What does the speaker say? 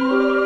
Música